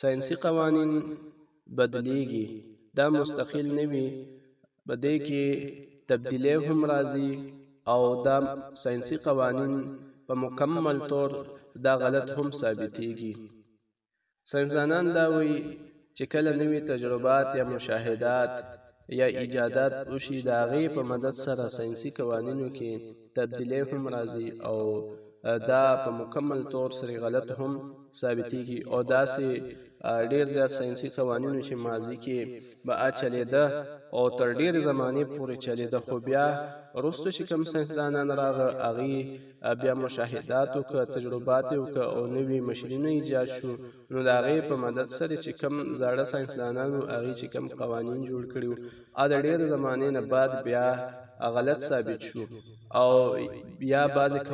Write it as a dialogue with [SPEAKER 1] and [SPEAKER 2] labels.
[SPEAKER 1] ساينسي قوانين بدليږي دا مستقل نه وي په دې کې تبدیلی هم راځي او دا ساينسي قوانين په مکمل طور دا غلط هم ثابتيږي ساينسدانان دا وایي چې کله نوي تجربات یا مشاهدات یا ایجادات وشي د هغې په مدد سره ساینسي قوانینو کې تبدیلۍ هم راځي او دا په مکمل طور سره غلط هم ثابتېږي او داسې ډېر زیات ساینسي قوانینو چې ماضي کې به چلېده او تر ډېرې زمانې پورې چلېده خو بیا وروسته چې کوم ساینسدانان راغله هغوی بیا مشاهدات وکړه تجربات یې وکړه او نوي مشینونه ایجاد شو نو د هغې په مدد سره چې کم زاړه ساینسدانانو هغې چې کم قوانین جوړ کړي وو او د ډېر زمانې نه بعد بیا غلط ثابت شو او بیا بعضې